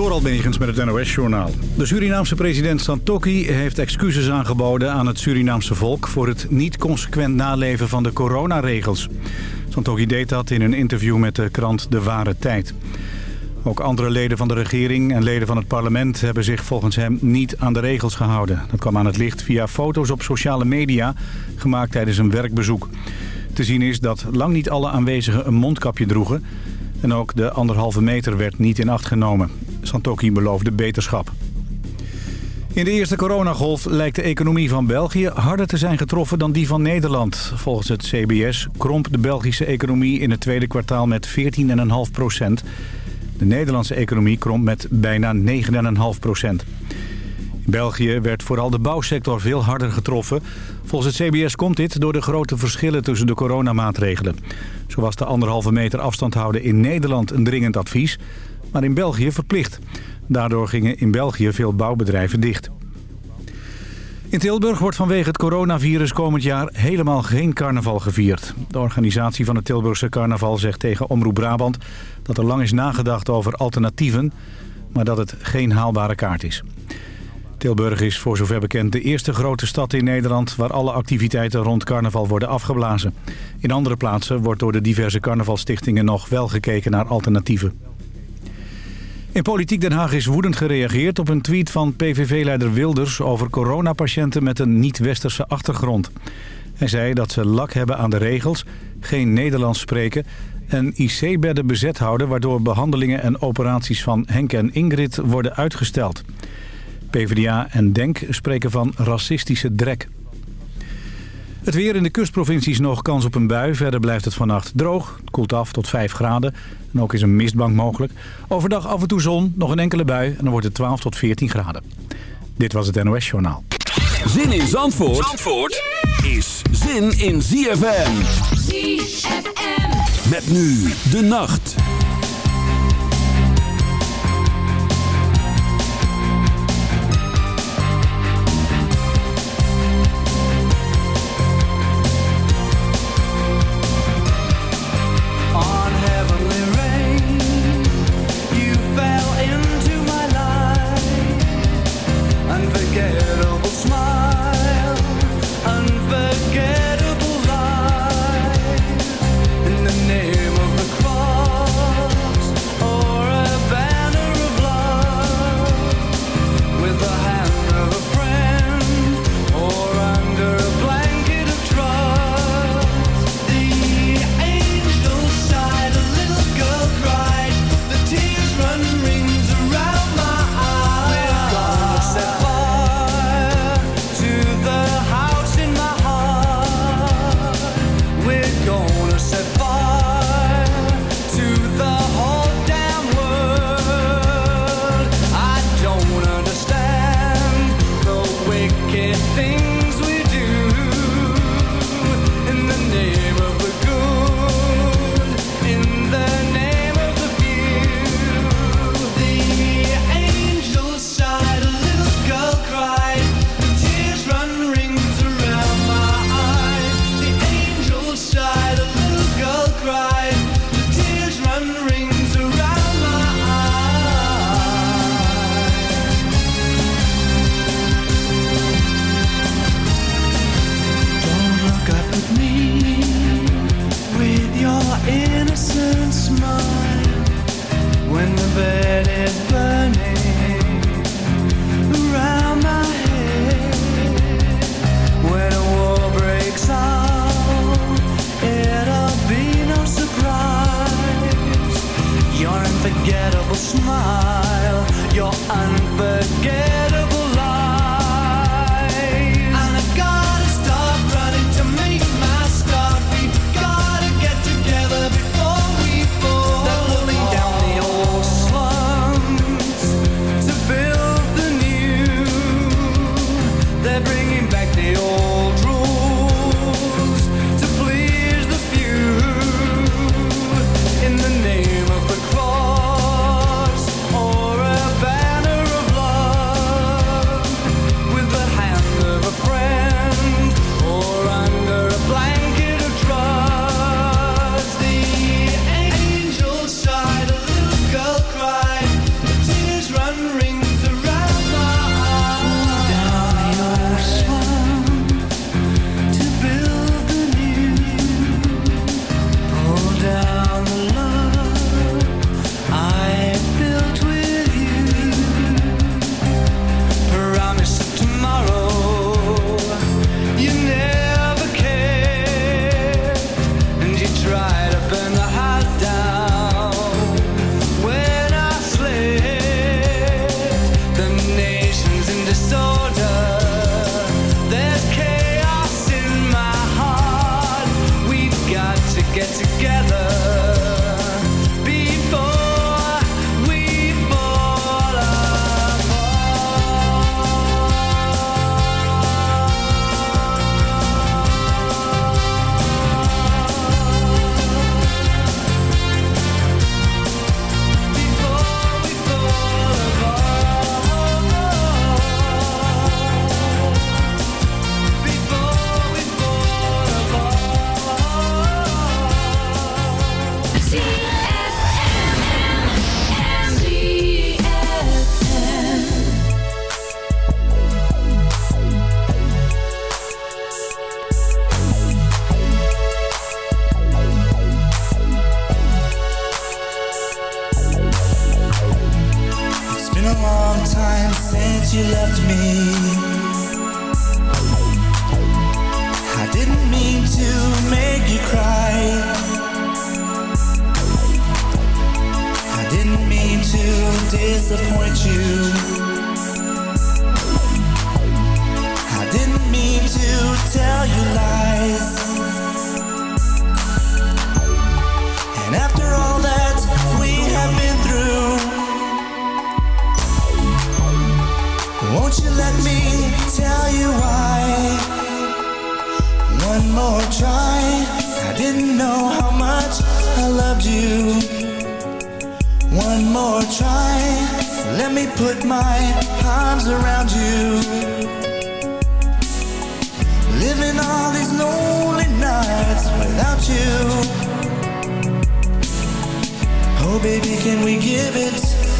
Door Albegens met het NOS-journaal. De Surinaamse president Santokki heeft excuses aangeboden aan het Surinaamse volk... voor het niet consequent naleven van de coronaregels. Santokki deed dat in een interview met de krant De Ware Tijd. Ook andere leden van de regering en leden van het parlement... hebben zich volgens hem niet aan de regels gehouden. Dat kwam aan het licht via foto's op sociale media... gemaakt tijdens een werkbezoek. Te zien is dat lang niet alle aanwezigen een mondkapje droegen... En ook de anderhalve meter werd niet in acht genomen. Santoki beloofde beterschap. In de eerste coronagolf lijkt de economie van België harder te zijn getroffen dan die van Nederland. Volgens het CBS kromp de Belgische economie in het tweede kwartaal met 14,5 procent. De Nederlandse economie kromp met bijna 9,5 procent. In België werd vooral de bouwsector veel harder getroffen. Volgens het CBS komt dit door de grote verschillen tussen de coronamaatregelen. Zo was de anderhalve meter afstand houden in Nederland een dringend advies, maar in België verplicht. Daardoor gingen in België veel bouwbedrijven dicht. In Tilburg wordt vanwege het coronavirus komend jaar helemaal geen carnaval gevierd. De organisatie van het Tilburgse carnaval zegt tegen Omroep Brabant... dat er lang is nagedacht over alternatieven, maar dat het geen haalbare kaart is. Tilburg is voor zover bekend de eerste grote stad in Nederland... waar alle activiteiten rond carnaval worden afgeblazen. In andere plaatsen wordt door de diverse carnavalstichtingen nog wel gekeken naar alternatieven. In Politiek Den Haag is woedend gereageerd op een tweet van PVV-leider Wilders... over coronapatiënten met een niet-westerse achtergrond. Hij zei dat ze lak hebben aan de regels, geen Nederlands spreken... en IC-bedden bezet houden... waardoor behandelingen en operaties van Henk en Ingrid worden uitgesteld... PvdA en DENK spreken van racistische drek. Het weer in de kustprovincies nog kans op een bui. Verder blijft het vannacht droog. Het koelt af tot 5 graden. En ook is een mistbank mogelijk. Overdag af en toe zon, nog een enkele bui. En dan wordt het 12 tot 14 graden. Dit was het NOS Journaal. Zin in Zandvoort, Zandvoort is zin in ZFM. ZFM. Met nu de nacht.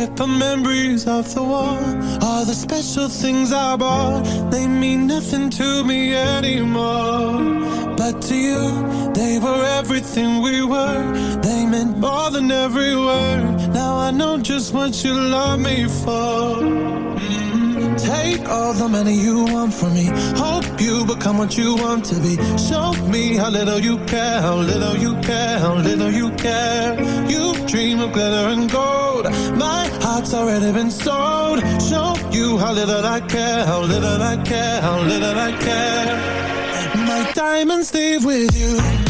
Our memories off the wall. All the special things I bought, they mean nothing to me anymore. But to you, they were everything we were. They meant more than every word. Now I know just what you love me for. Mm. Take all the money you want from me. Hope you become what you want to be. Show me how little you care, how little you care, how little you care. You dream of glitter and gold. My heart's already been sold. Show you how little I care, how little I care, how little I care. My diamonds leave with you.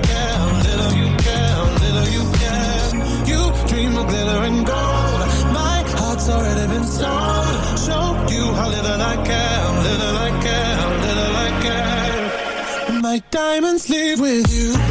diamonds leave with you.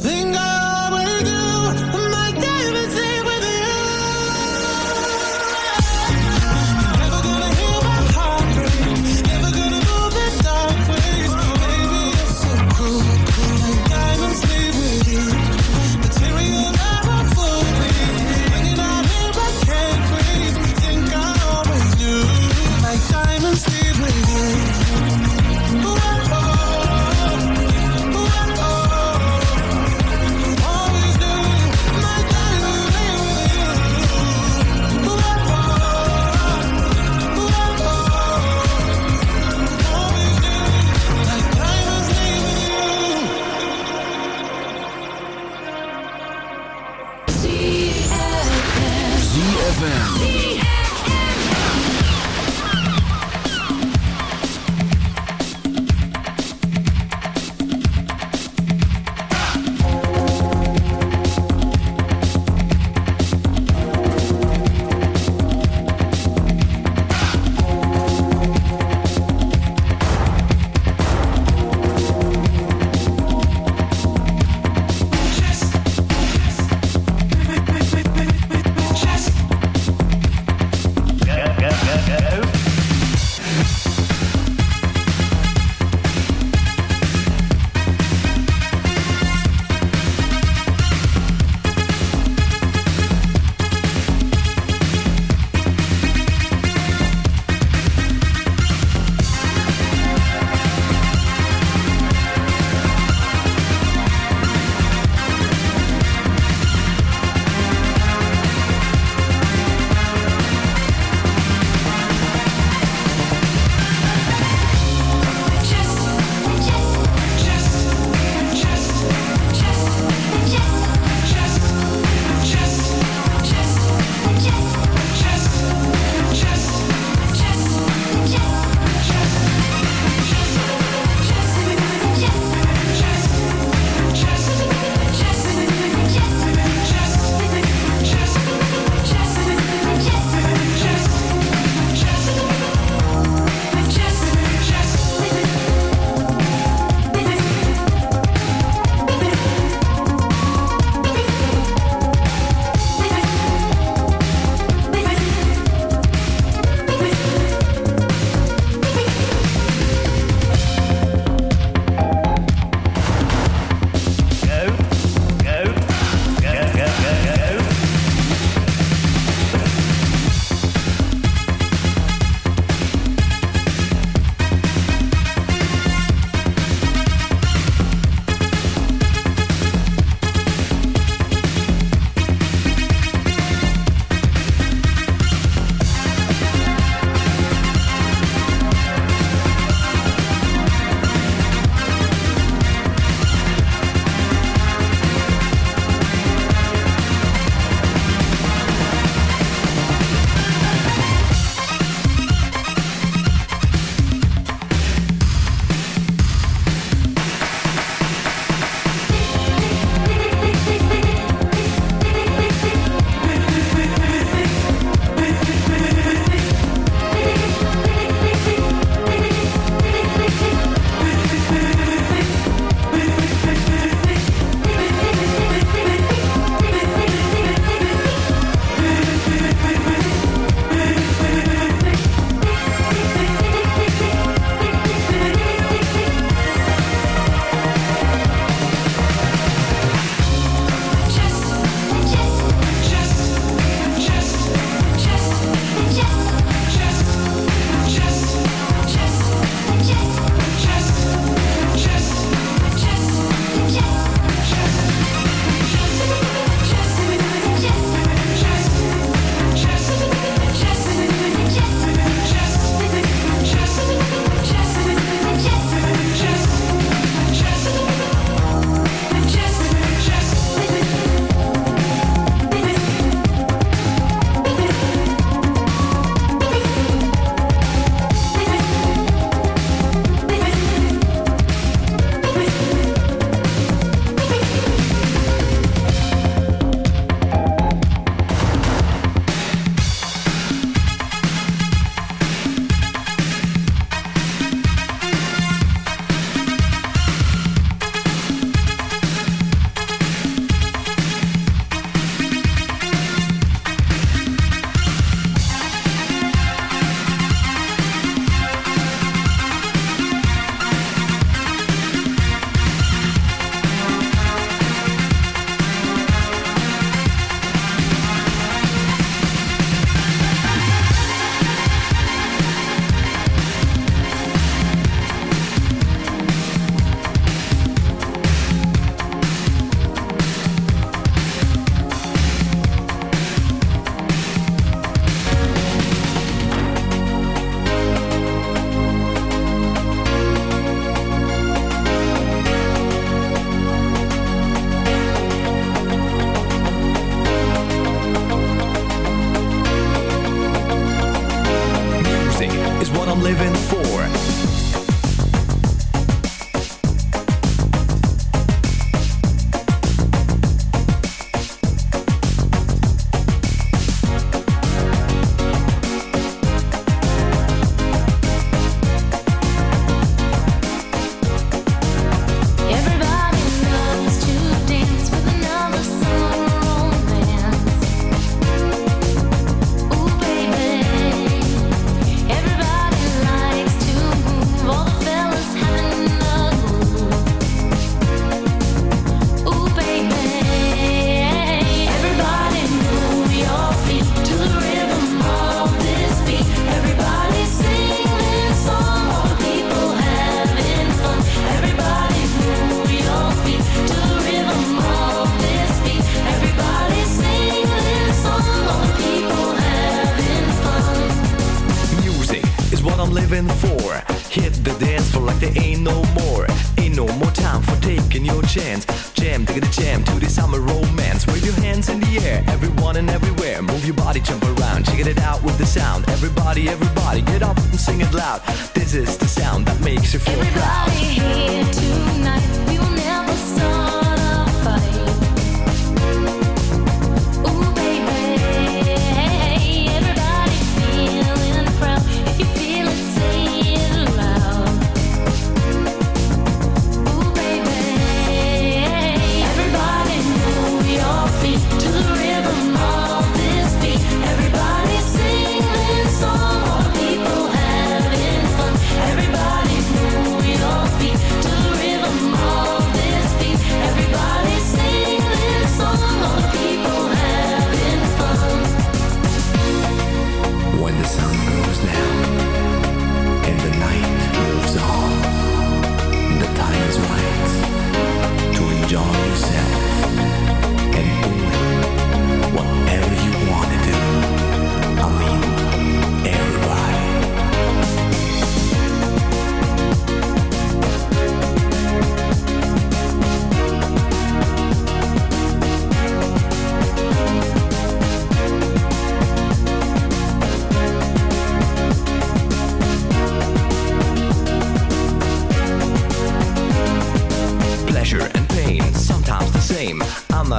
ZFM.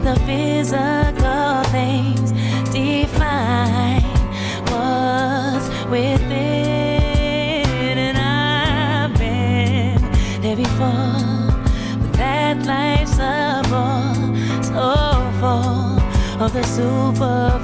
that the physical things define what's within. And I've been there before, but that life's a ball, so full of the super.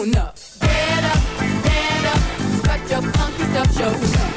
showing up. Get up, stand up, your funky stuff, showing up.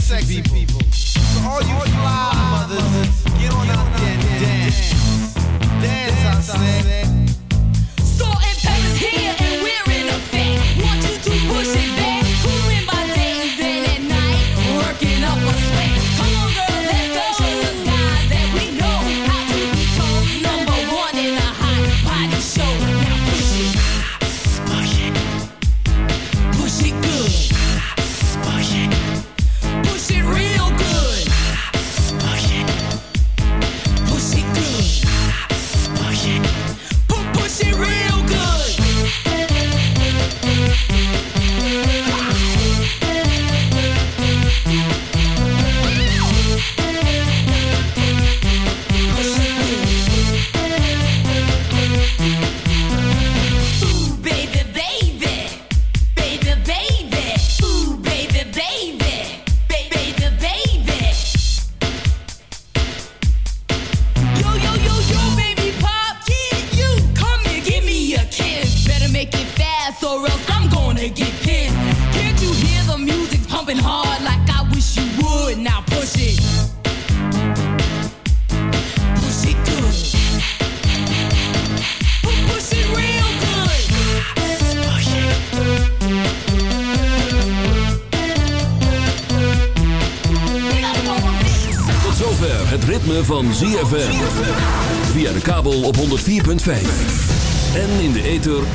sexy, people.